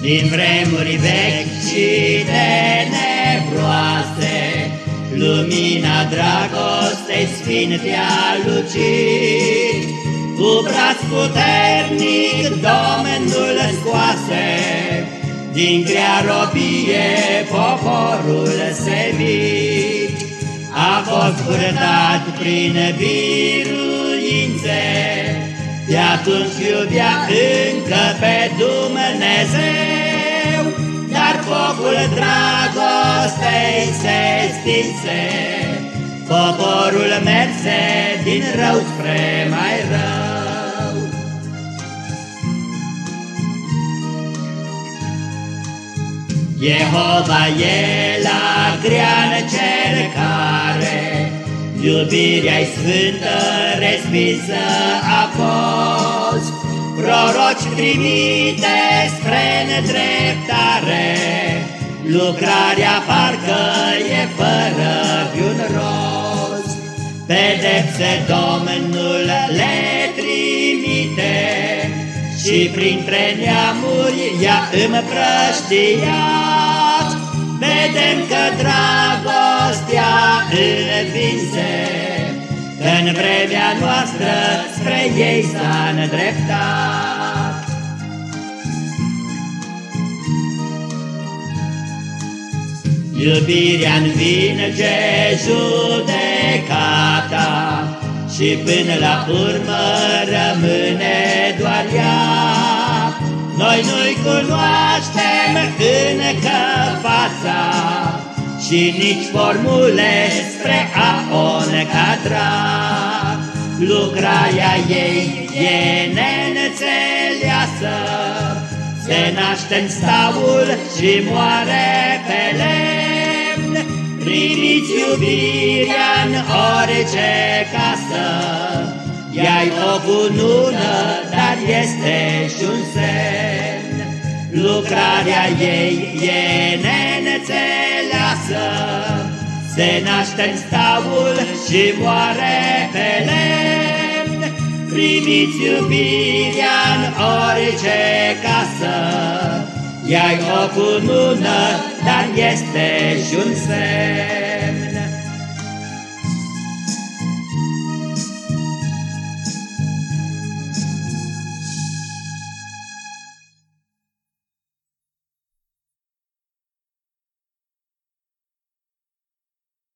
Din vremuri vechi și tenebroase, Lumina dragostei sfinte a lucit, Cu braț puternic Domnul scoase, Din grea robie poporul servit. A fost purtat prin biruințe, De atunci iubea încă pe Dumnezeu, Dar focul dragostei se stinse, Poporul merse din rău spre mai rău. Jehova e la grea încercare, Iubirea-i sfântă respinsă a fost, Proroci trimite spre nedreptare, Lucrarea parcă e fără un rost. Pedepse Domnul le trimite, Și printre neamuri i-a împrăștiat. Vedem că dragostea învinse, În vremea noastră spre ei s-a îndreptat. Iubirea învinge judecata Și până la urmă rămâne doar ea. Noi nu-i cunoaștem încă fața Și nici formule spre a o încadra. Lucrarea ei e neînțeleasă, Se naște în staul și moare pe lemn. Primiți iubirea-n orice casă, Ea-i o bunună, dar este și un semn. Lucrarea ei e neînțeleasă, Se naște în staul și moare pe lemn. Primiți iubirea-n orice casă, Ea-i o cunună,